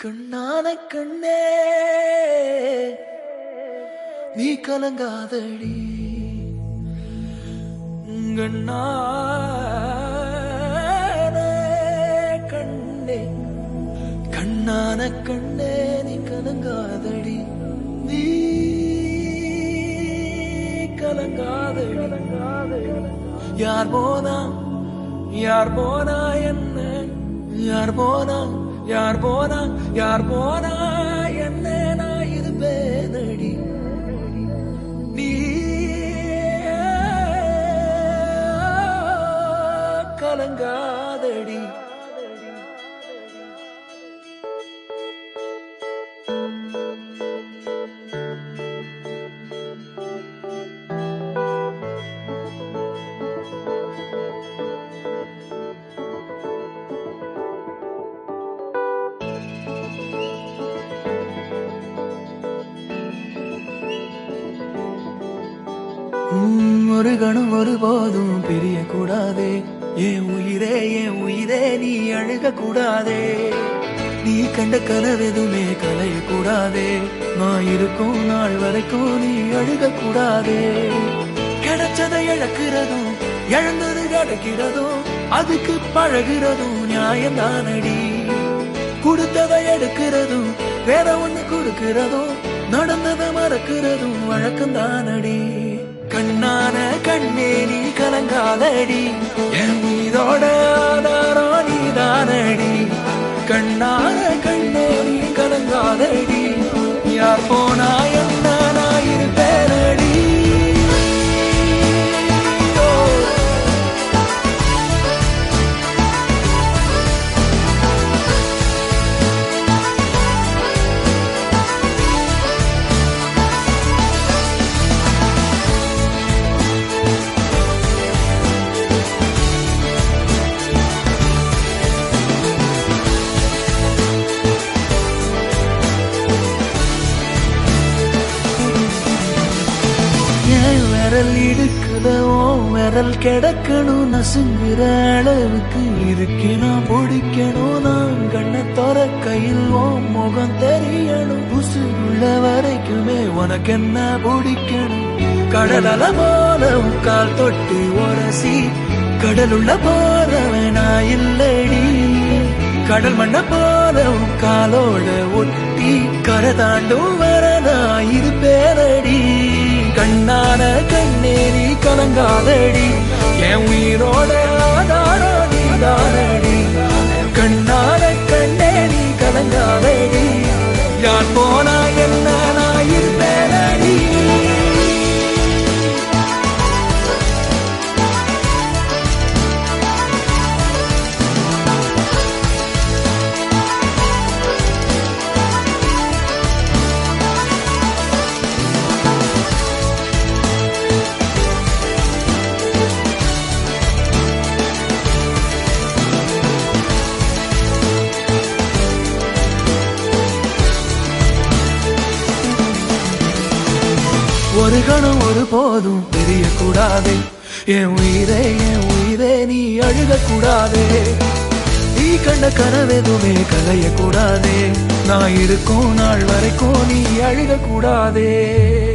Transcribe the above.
கண்ணான கண்ணே நீ கலங்காதடி. கண்ணான கண்ணே கண்ணான கண்ணே நீ கலங்காதடி. நீ கலங்காதடி. யார் போனா யார் போனா என்ன யார் போனா யார் போனா யார் போனா என்ன நான் இருப்பேனடி ஒரு கணம் ஒருபோதும் பிரிய கூடாதே என் உயிரே என் உயிரே நீ அழுக கூடாதே நீ கண்ட கனவெதுமே கலைய கூடாதே நான் இருக்கும் நாள் வரைக்கும் நீ அழுக கூடாதே கிடைச்சதை இழக்கிறதும் இழந்தது கிடைக்கிறதும் அதுக்கு பழகிறதும் நியாயம் தானடி கொடுத்ததை எடுக்கிறதும் வேற ஒண்ணு கொடுக்கிறதும் நடந்ததை மறக்கிறதும் வழக்கம் தானடி கண்ணான கண்ணே நீ கலங்காதடி. என் மீதோட விரல் இடுக்குத உன் விரல் கிடக்கணும் நசுங்குற அளவுக்கு இருக்கு. நான் பிடிக்கணும் நான் கண்ணை தோற கையில் உன் முகம் தெரியணும். புசு உள்ள வரைக்குமே உனக்கு என்ன பிடிக்கணும்? கடல் அல போல கால் தொட்டு உரசி. கடலுள்ள போறவன் நான் இல்லடி. கடல் மண்ண போல காலோட ஒட்டி. கரை தாண்டும் வர நான் இருப்பேனடி. கண்ணான கண்ணே கலங்காதடி என் உயிரோட ஒரு கணம் ஒரு போதும் தெரியக்கூடாதே என் உயிரே என் உயிரே நீ அழுகக்கூடாதே. நீ கண்ட கனவெதுமே கலையக்கூடாதே. நான் இருக்கும் நாள் வரைக்கும் நீ அழுகக்கூடாதே.